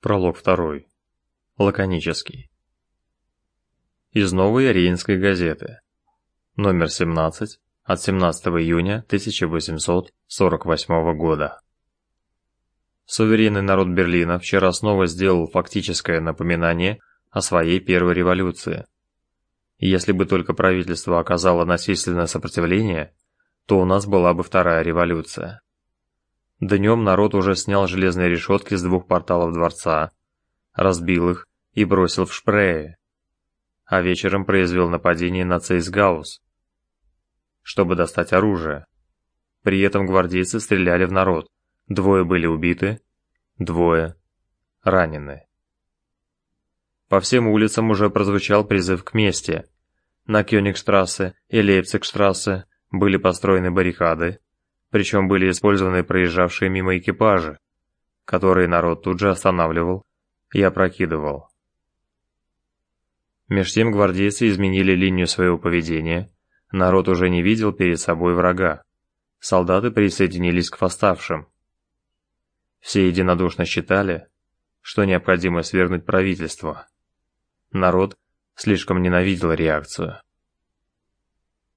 Пролог второй. Лаконический. Из новой Рейнской газеты. Номер 17 от 17 июня 1848 года. Суверенный народ Берлина вчера снова сделал фактическое напоминание о своей первой революции. Если бы только правительство оказало насильственное сопротивление, то у нас была бы вторая революция. Днем народ уже снял железные решетки с двух порталов дворца, разбил их и бросил в Шпрее, а вечером произвел нападение на Цейсгаус, чтобы достать оружие. При этом гвардейцы стреляли в народ, двое были убиты, двое ранены. По всем улицам уже прозвучал призыв к мести. На Кёнигштрассе и Лейпцигштрассе были построены баррикады, причем были использованы проезжавшие мимо экипажи, которые народ тут же останавливал и опрокидывал. Меж тем гвардейцы изменили линию своего поведения, народ уже не видел перед собой врага, солдаты присоединились к восставшим. Все единодушно считали, что необходимо свергнуть правительство. Народ слишком ненавидел реакцию.